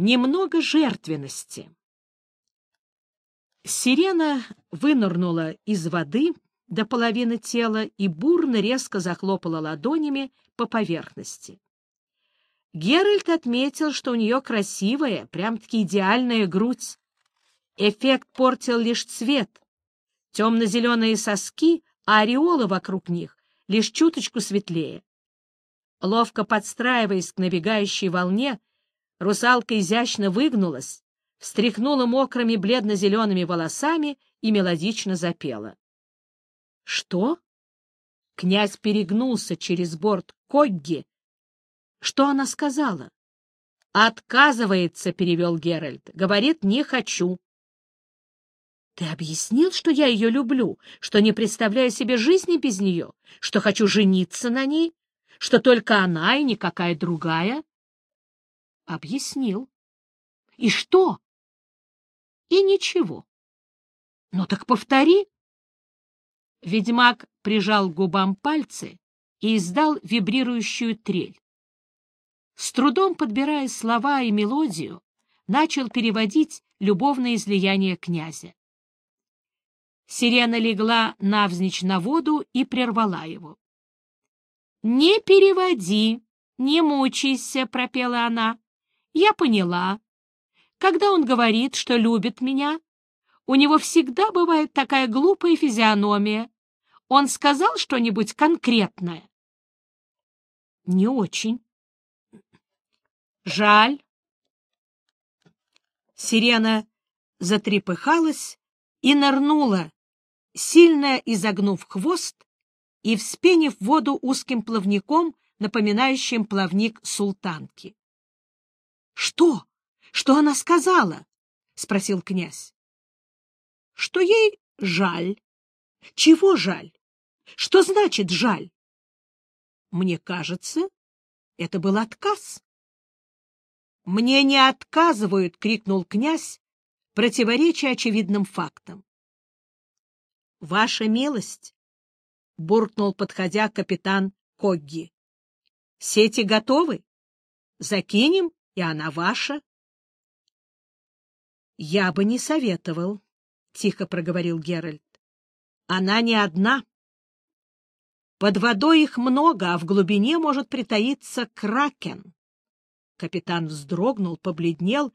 немного жертвенности. Сирена вынырнула из воды до половины тела и бурно резко захлопала ладонями по поверхности. Геральт отметил, что у нее красивая, прям-таки идеальная грудь. Эффект портил лишь цвет. Темно-зеленые соски, а ореолы вокруг них лишь чуточку светлее. Ловко подстраиваясь к набегающей волне, русалка изящно выгнулась, встряхнула мокрыми бледно-зелеными волосами и мелодично запела. — Что? Князь перегнулся через борт Когги. Что она сказала? — Отказывается, — перевел Геральт. Говорит, не хочу. — Ты объяснил, что я ее люблю, что не представляю себе жизни без нее, что хочу жениться на ней? что только она и никакая другая? Объяснил. И что? И ничего. Ну так повтори. Ведьмак прижал к губам пальцы и издал вибрирующую трель. С трудом подбирая слова и мелодию, начал переводить любовное излияние князя. Сирена легла навзничь на воду и прервала его. «Не переводи, не мучайся», — пропела она. «Я поняла. Когда он говорит, что любит меня, у него всегда бывает такая глупая физиономия. Он сказал что-нибудь конкретное?» «Не очень». «Жаль». Сирена затрепыхалась и нырнула, сильно изогнув хвост и вспенив воду узким плавником, напоминающим плавник султанки. — Что? Что она сказала? — спросил князь. — Что ей жаль. — Чего жаль? Что значит жаль? — Мне кажется, это был отказ. — Мне не отказывают! — крикнул князь, противоречия очевидным фактам. — Ваша милость, буркнул, подходя капитан Когги. — Сети готовы? Закинем, и она ваша. — Я бы не советовал, — тихо проговорил Геральт. — Она не одна. Под водой их много, а в глубине может притаиться кракен. Капитан вздрогнул, побледнел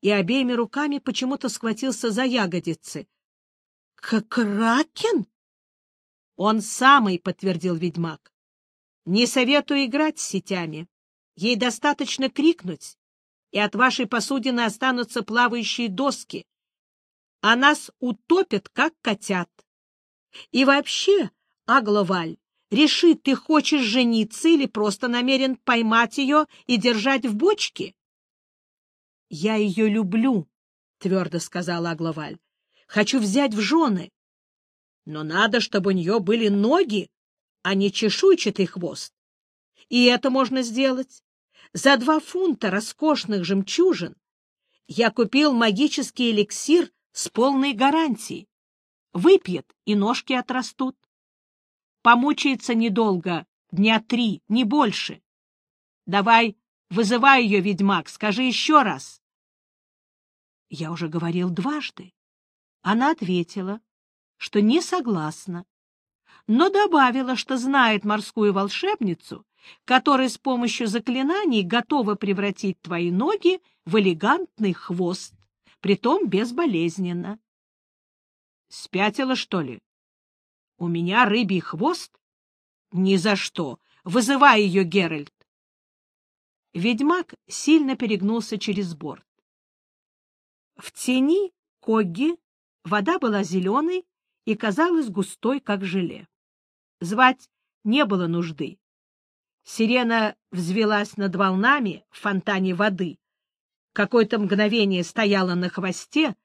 и обеими руками почему-то схватился за ягодицы. — Кракен? Он самый, — подтвердил ведьмак. Не советую играть с сетями. Ей достаточно крикнуть, и от вашей посудины останутся плавающие доски. А нас утопят, как котят. И вообще, Агловаль, реши, ты хочешь жениться или просто намерен поймать ее и держать в бочке? — Я ее люблю, — твердо сказала Агловаль. — Хочу взять в жены но надо, чтобы у нее были ноги, а не чешуйчатый хвост. И это можно сделать. За два фунта роскошных жемчужин я купил магический эликсир с полной гарантией. Выпьет, и ножки отрастут. Помучается недолго, дня три, не больше. Давай, вызывай ее, ведьмак, скажи еще раз. Я уже говорил дважды. Она ответила, что не согласна, но добавила, что знает морскую волшебницу, которая с помощью заклинаний готова превратить твои ноги в элегантный хвост, притом безболезненно. Спятила, что ли? У меня рыбий хвост? Ни за что. Вызывай ее, Геральт. Ведьмак сильно перегнулся через борт. В тени Когги вода была зеленой и казалась густой, как желе. Звать не было нужды. Сирена взвелась над волнами в фонтане воды, какое-то мгновение стояла на хвосте,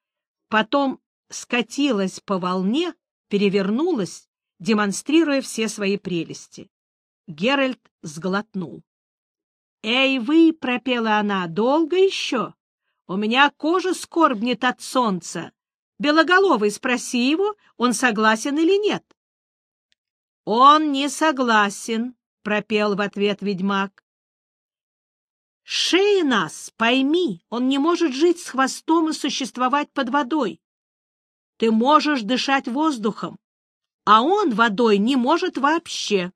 потом скатилась по волне, перевернулась, демонстрируя все свои прелести. Геральт сглотнул. — Эй, вы! — пропела она. — Долго еще? У меня кожа скорбнет от солнца. Белоголовый, спроси его, он согласен или нет. — Он не согласен, — пропел в ответ ведьмак. Шея нас, пойми, он не может жить с хвостом и существовать под водой. Ты можешь дышать воздухом, а он водой не может вообще.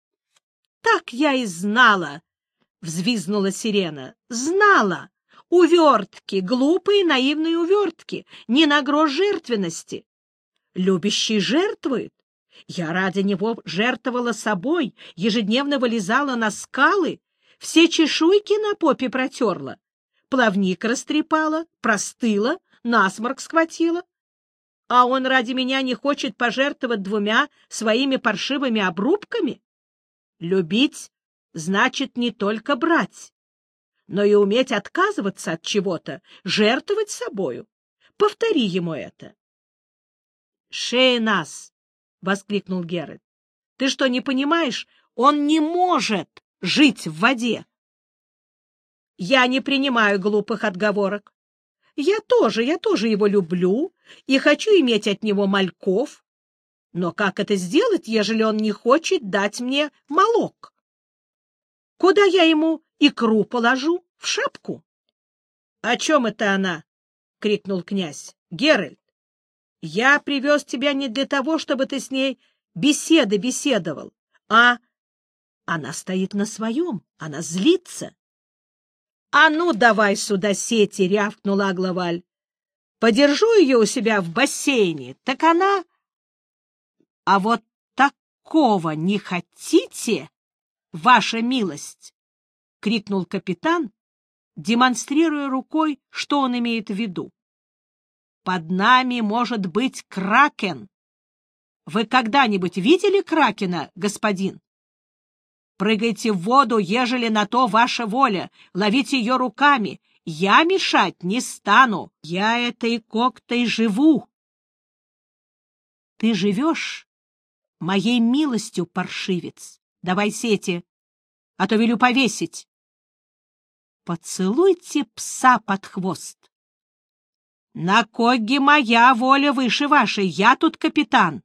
— Так я и знала, — взвизгнула сирена. — Знала! Увертки, глупые наивные увертки, не на грош жертвенности. Любящий жертвует. Я ради него жертвовала собой, ежедневно вылезала на скалы, все чешуйки на попе протерла, плавник растрепала, простыла, насморк схватила. А он ради меня не хочет пожертвовать двумя своими паршивыми обрубками? Любить значит не только брать, но и уметь отказываться от чего-то, жертвовать собою. Повтори ему это. — Шея нас! — воскликнул Геральт. — Ты что, не понимаешь? Он не может жить в воде. Я не принимаю глупых отговорок. Я тоже, я тоже его люблю и хочу иметь от него мальков. Но как это сделать, ежели он не хочет дать мне молок? Куда я ему икру положу? В шапку? — О чем это она? — крикнул князь. — Геральт, я привез тебя не для того, чтобы ты с ней беседы беседовал, а... Она стоит на своем, она злится. — А ну, давай сюда сети! — рявкнула Агловаль. — Подержу ее у себя в бассейне, так она... — А вот такого не хотите, ваша милость? — крикнул капитан, демонстрируя рукой, что он имеет в виду. «Под нами может быть кракен. Вы когда-нибудь видели кракена, господин? Прыгайте в воду, ежели на то ваша воля, ловите ее руками. Я мешать не стану, я этой коктой живу». «Ты живешь моей милостью, паршивец. Давай сети, а то велю повесить». Поцелуйте пса под хвост. На Когге моя воля выше вашей, я тут капитан.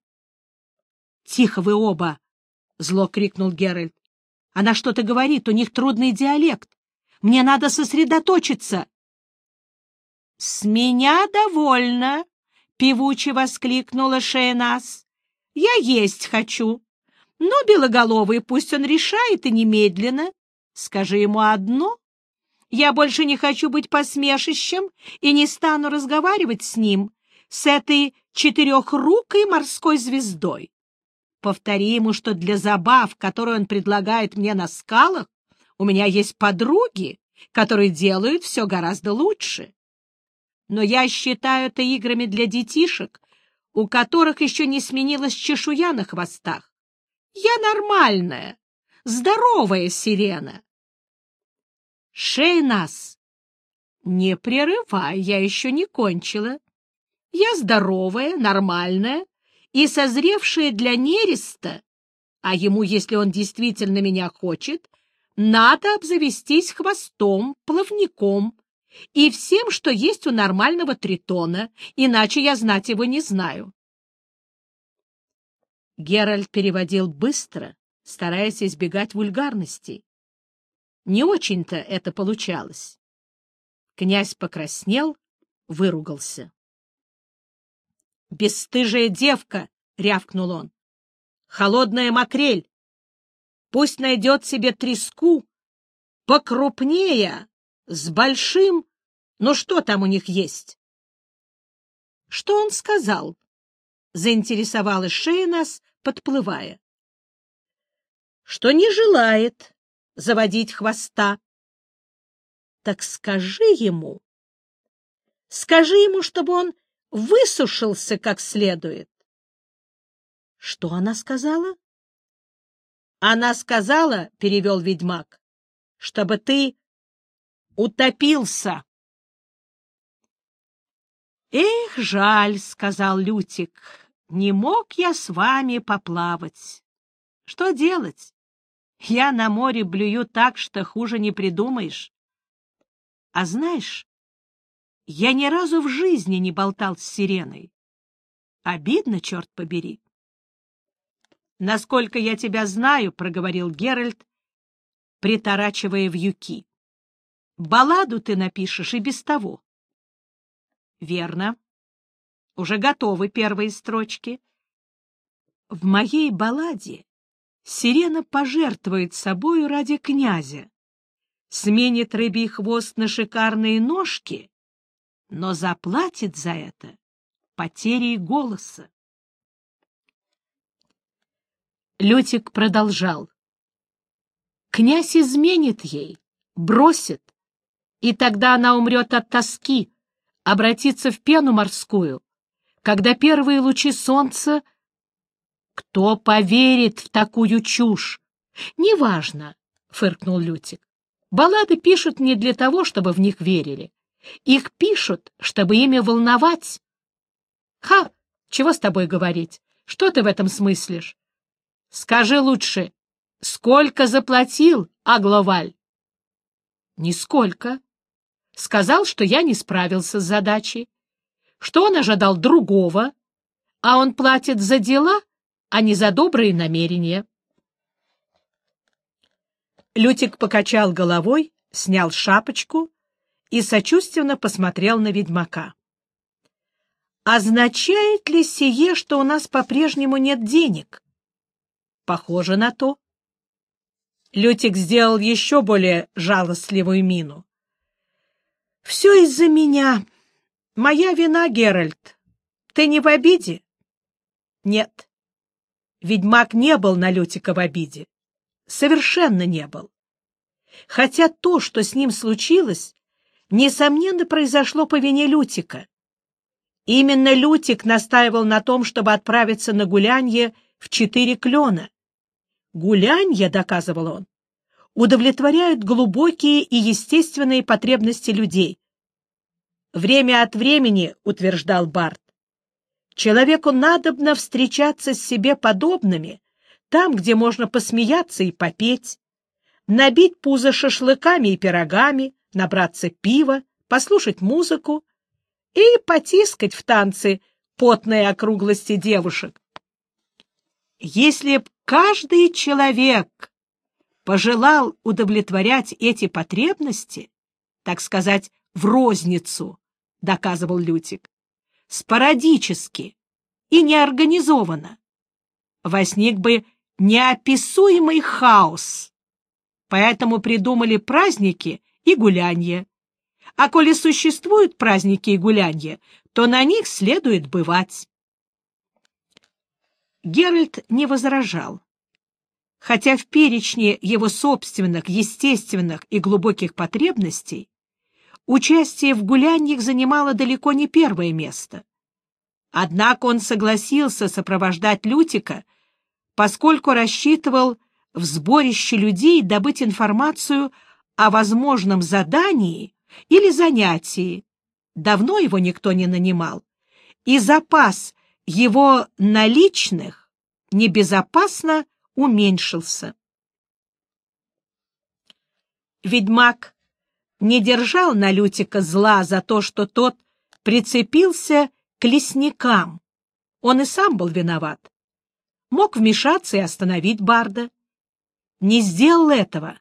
Тихо вы оба, — зло крикнул Геральт. Она что-то говорит, у них трудный диалект. Мне надо сосредоточиться. — С меня довольно, — певуче воскликнула Шейнас. — Я есть хочу. Но белоголовый пусть он решает и немедленно. Скажи ему одно, я больше не хочу быть посмешищем и не стану разговаривать с ним, с этой четырехрукой морской звездой. Повтори ему, что для забав, которые он предлагает мне на скалах, у меня есть подруги, которые делают все гораздо лучше. Но я считаю это играми для детишек, у которых еще не сменилась чешуя на хвостах. Я нормальная, здоровая сирена. Шей нас! Не прерывай, я еще не кончила. Я здоровая, нормальная и созревшая для нереста, а ему, если он действительно меня хочет, надо обзавестись хвостом, плавником и всем, что есть у нормального тритона, иначе я знать его не знаю. Геральт переводил быстро, стараясь избегать вульгарностей. Не очень-то это получалось. Князь покраснел, выругался. — Бесстыжая девка! — рявкнул он. — Холодная макрель! Пусть найдет себе треску покрупнее, с большим... Ну что там у них есть? — Что он сказал? — заинтересовалась шея нас, подплывая. — Что не желает заводить хвоста. Так скажи ему, скажи ему, чтобы он высушился как следует. Что она сказала? Она сказала, — перевел ведьмак, — чтобы ты утопился. Эх, жаль, — сказал Лютик, — не мог я с вами поплавать. Что делать? Я на море блюю так, что хуже не придумаешь. А знаешь, я ни разу в жизни не болтал с сиреной. Обидно, черт побери. — Насколько я тебя знаю, — проговорил Геральт, приторачивая вьюки. Балладу ты напишешь и без того. — Верно. Уже готовы первые строчки. В моей балладе сирена пожертвует собою ради князя, сменит рыбий хвост на шикарные ножки, но заплатит за это потерей голоса. Лютик продолжал. Князь изменит ей, бросит, и тогда она умрет от тоски, обратится в пену морскую, когда первые лучи солнца... Кто поверит в такую чушь? Неважно, — фыркнул Лютик. Баллады пишут не для того, чтобы в них верили. Их пишут, чтобы ими волновать. Ха! Чего с тобой говорить? Что ты в этом смыслишь? Скажи лучше, сколько заплатил Агловаль? Нисколько. Сказал, что я не справился с задачей, что он ожидал другого, а он платит за дела, а не за добрые намерения. Лютик покачал головой, снял шапочку и сочувственно посмотрел на ведьмака. «Означает ли сие, что у нас по-прежнему нет денег?» «Похоже на то». Лютик сделал еще более жалостливую мину. «Все из-за меня. Моя вина, Геральт. Ты не в обиде?» «Нет». Ведьмак не был на Лютика в обиде. Совершенно не был. Хотя то, что с ним случилось, несомненно, произошло по вине Лютика. Именно Лютик настаивал на том, чтобы отправиться на гулянье в четыре клена. Гулянье, доказывал он, удовлетворяют глубокие и естественные потребности людей. Время от времени, утверждал Барт, человеку надобно встречаться с себе подобными, там, где можно посмеяться и попеть, набить пузо шашлыками и пирогами, набраться пива, послушать музыку и потискать в танцы потные округлости девушек. Если б каждый человек пожелал удовлетворять эти потребности, так сказать, в розницу, доказывал Лютик, спорадически и неорганизованно, возник бы неописуемый хаос. Поэтому придумали праздники и гулянья. А коли существуют праздники и гулянья, то на них следует бывать. Геральт не возражал. Хотя в перечне его собственных, естественных и глубоких потребностей участие в гуляньях занимало далеко не первое место. Однако он согласился сопровождать Лютика, поскольку рассчитывал в сборище людей добыть информацию о возможном задании или занятии. Давно его никто не нанимал, и запас его наличных небезопасно уменьшился. Ведьмак не держал на Лютика зла за то, что тот прицепился к лесникам. Он и сам был виноват. Мог вмешаться и остановить Барда. Не сделал этого,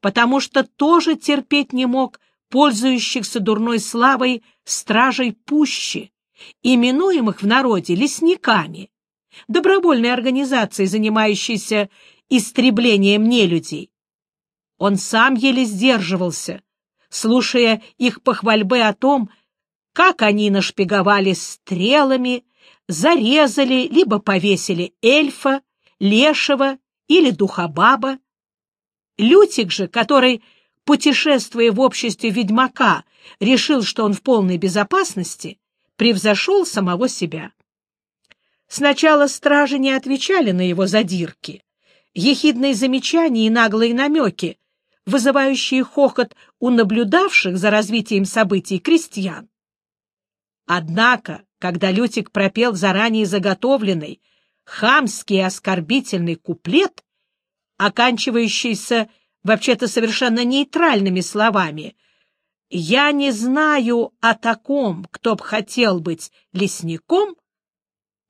потому что тоже терпеть не мог пользующихся дурной славой стражей пущи, именуемых в народе лесниками, добровольной организацией, занимающейся истреблением нелюдей. Он сам еле сдерживался, слушая их похвальбы о том, как они нашпиговали стрелами, зарезали либо повесили эльфа, лешего или духобаба. Лютик же, который, путешествуя в обществе ведьмака, решил, что он в полной безопасности, превзошел самого себя. Сначала стражи не отвечали на его задирки, ехидные замечания и наглые намеки, вызывающие хохот у наблюдавших за развитием событий крестьян. Однако, когда Лютик пропел заранее заготовленный, хамский оскорбительный куплет, оканчивающийся вообще-то совершенно нейтральными словами — «Я не знаю о таком, кто б хотел быть лесником»,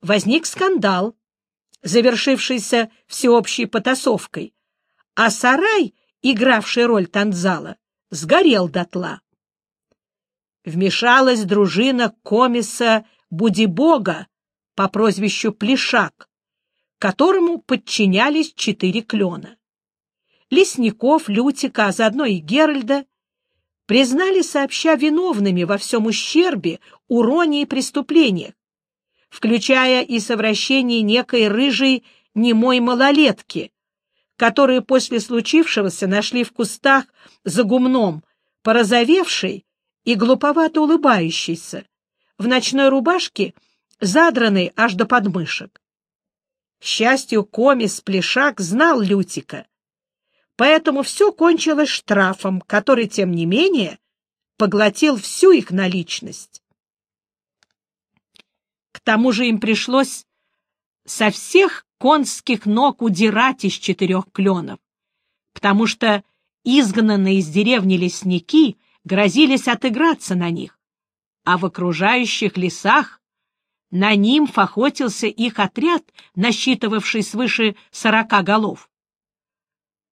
возник скандал, завершившийся всеобщей потасовкой, а сарай, игравший роль танзала, сгорел дотла. Вмешалась дружина комиса Будибога по прозвищу Плешак, которому подчинялись четыре клена. Лесников, Лютика, а заодно и Геральда признали сообща виновными во всем ущербе, уроне и преступлениях, включая и совращение некой рыжей немой малолетки, которую после случившегося нашли в кустах за гумном, порозовевшей и глуповато улыбающейся, в ночной рубашке, задранной аж до подмышек. К счастью, комис Плешак знал Лютика, поэтому все кончилось штрафом, который, тем не менее, поглотил всю их наличность. К тому же им пришлось со всех конских ног удирать из четырех кленов, потому что изгнанные из деревни лесники грозились отыграться на них, а в окружающих лесах на нимф охотился их отряд, насчитывавший свыше сорока голов.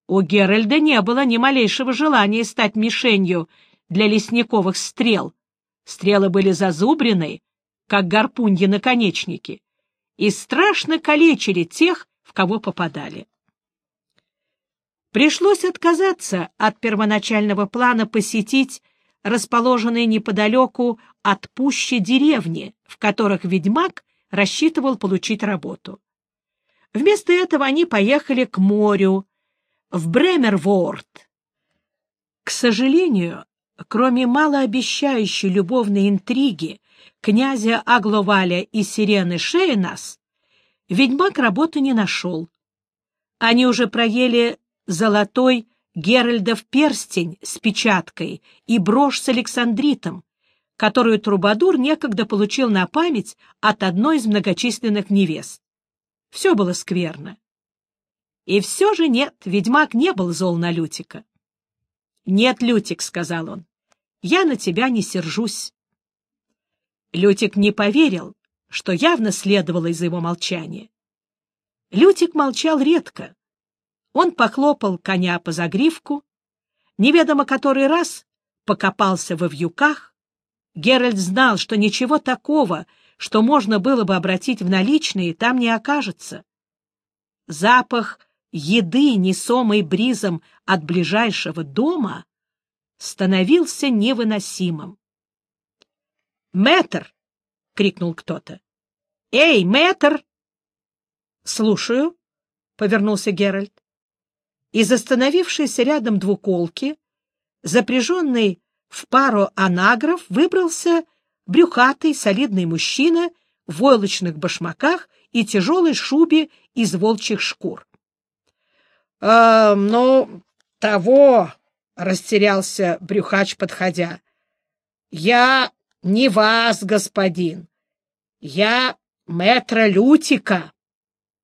У Геральда не было ни малейшего желания стать мишенью для лесниковых стрел. Стрелы были зазубрены, как гарпуньи наконечники, и страшно калечили тех, в кого попадали. Пришлось отказаться от первоначального плана посетить расположенные неподалеку от пущи деревни, в которых ведьмак рассчитывал получить работу. Вместо этого они поехали к морю, в Бремерворд. К сожалению, кроме малообещающей любовной интриги князя Агловаля и сирены Шейнас, ведьмак работы не нашел. Они уже проели золотой Геральдов перстень с печаткой и брошь с Александритом, которую Трубадур некогда получил на память от одной из многочисленных невест. Все было скверно. И все же нет, ведьмак не был зол на Лютика. — Нет, Лютик, — сказал он, — я на тебя не сержусь. Лютик не поверил, что явно следовало из его молчания. Лютик молчал редко. Он похлопал коня по загривку, неведомо который раз покопался во вьюках. Геральт знал, что ничего такого, что можно было бы обратить в наличные, там не окажется. Запах еды, несомый бризом от ближайшего дома, становился невыносимым. «Мэтр!» — крикнул кто-то. «Эй, мэтр!» «Слушаю», — повернулся Геральт. Из остановившейся рядом двуколки, запряженный в пару анагров, выбрался брюхатый солидный мужчина в войлочных башмаках и тяжелой шубе из волчьих шкур. — э, Ну, того, — растерялся брюхач, подходя. — Я не вас, господин. Я мэтра Лютика.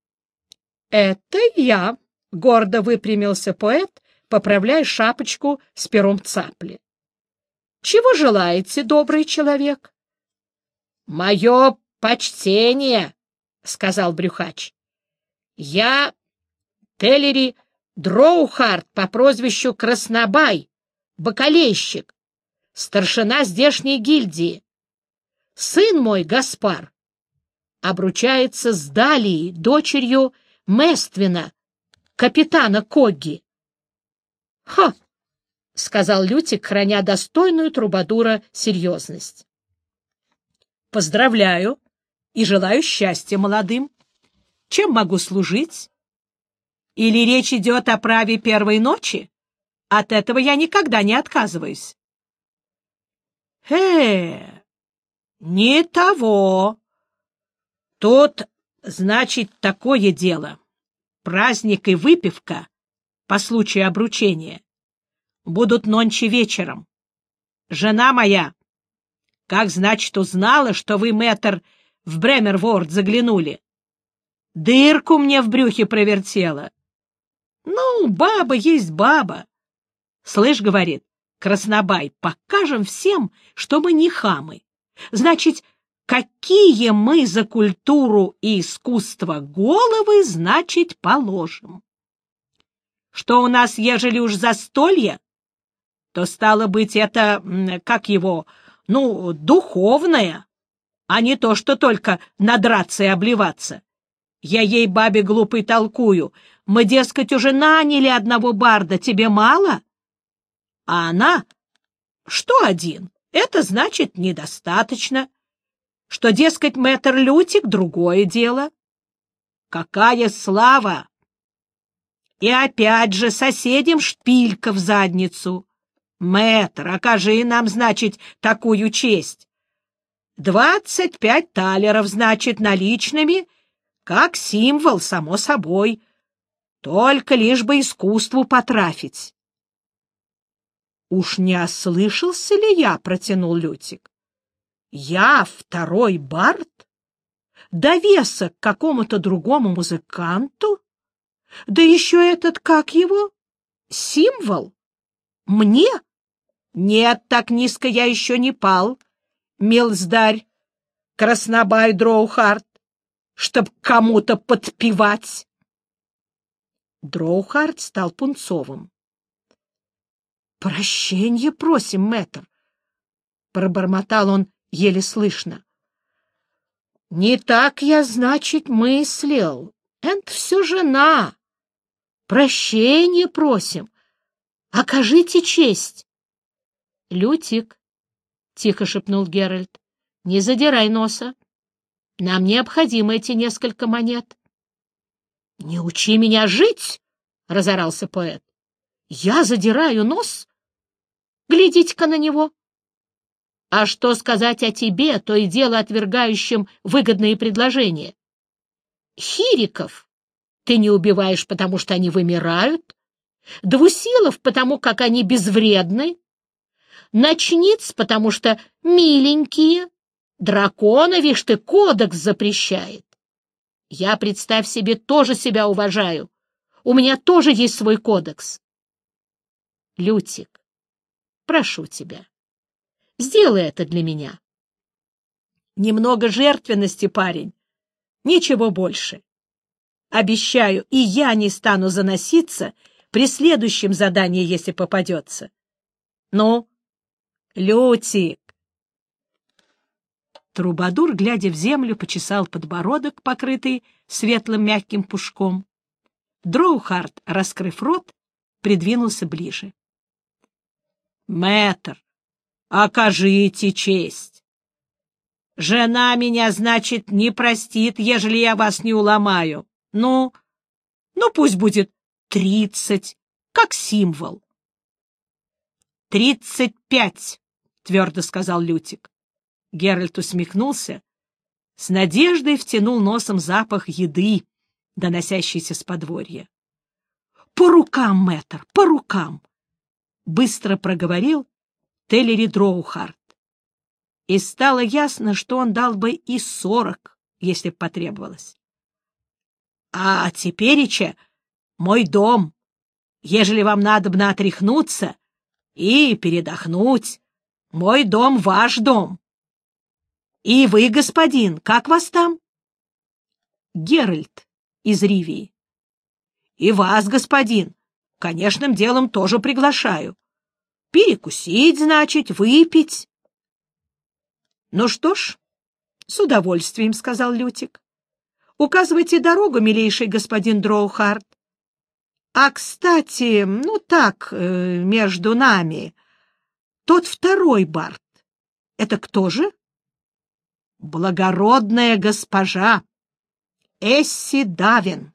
— Это я, — гордо выпрямился поэт, поправляя шапочку с пером цапли. — Чего желаете, добрый человек? — Мое почтение, — сказал брюхач. — Я Теллери Дроухард по прозвищу Краснобай, бакалейщик, старшина здешней гильдии. Сын мой, Гаспар, обручается с Далией, дочерью Мествина, капитана Когги. — Ха! — сказал Лютик, храня достойную трубадура серьезность. — Поздравляю и желаю счастья молодым. Чем могу служить? Или речь идет о праве первой ночи? От этого я никогда не отказываюсь. Э, не того. Тут, значит, такое дело. Праздник и выпивка по случаю обручения будут нонче вечером. Жена моя, как, значит, узнала, что вы, мэтр, в Бремерворд заглянули? Дырку мне в брюхе провертела. Ну, баба есть баба. Слышь, говорит, Краснобай, покажем всем, что мы не хамы. Значит, какие мы за культуру и искусство головы, значит, положим. Что у нас, ежели уж застолье? то, стало быть, это, как его, ну, духовное, а не то, что только надраться и обливаться. Я ей, бабе глупой, толкую. Мы, дескать, уже наняли одного барда, тебе мало? А она, что один, это значит недостаточно. Что, дескать, мэтр Лютик — другое дело. Какая слава! И опять же соседям шпилька в задницу. Мэтр, окажи нам, значит, такую честь. Двадцать пять талеров, значит, наличными, как символ, само собой. Только лишь бы искусству потрафить. «Уж не ослышался ли я?» — протянул Лютик. «Я второй бард? Довесок какому-то другому музыканту? Да еще этот, как его, символ? Мне? Нет, так низко я еще не пал, милздарь, краснобай Дроухарт, чтоб кому-то подпевать». Дроухарт стал пунцовым. Прощение просим, мэтр, — пробормотал он еле слышно. — Не так я, значит, мыслил. Это все жена. Прощение просим. Окажите честь. — Лютик, — тихо шепнул Геральт, — не задирай носа. Нам необходимы эти несколько монет. — Не учи меня жить! — разорался поэт. — Я задираю нос? Глядите-ка на него. А что сказать о тебе, то и дело отвергающим выгодные предложения? Хириков ты не убиваешь, потому что они вымирают, двусилов, потому как они безвредны, ночниц, потому что миленькие, дракона, вишь ты, кодекс запрещает. Я, представь себе, тоже себя уважаю. У меня тоже есть свой кодекс. Лютик, Прошу тебя, сделай это для меня. Немного жертвенности, парень, ничего больше. Обещаю, и я не стану заноситься при следующем задании, если попадется. Ну, Лютик. Трубадур, глядя в землю, почесал подбородок, покрытый светлым мягким пушком. Дроухард, раскрыв рот, придвинулся ближе. Мэтр, окажите честь. Жена меня, значит, не простит, ежели я вас не уломаю. Ну, ну пусть будет тридцать, как символ. Тридцать пять, твердо сказал Лютик. Геральт усмехнулся, с надеждой втянул носом запах еды, доносящийся с подворья. — По рукам, мэтр, по рукам! — быстро проговорил Теллери Дроухарт. И стало ясно, что он дал бы и сорок, если б потребовалось. — А тепереча мой дом, ежели вам надобно отряхнуться и передохнуть, мой дом — ваш дом. И вы, господин, как вас там? — Геральт из Ривии. — И вас, господин, конечным делом тоже приглашаю. Перекусить, значит, выпить. — Ну что ж, с удовольствием, — сказал Лютик. — Указывайте дорогу, милейший господин Дроухард. А, кстати, ну так, э, между нами, тот второй Барт, это кто же? — Благородная госпожа Эсси Давин.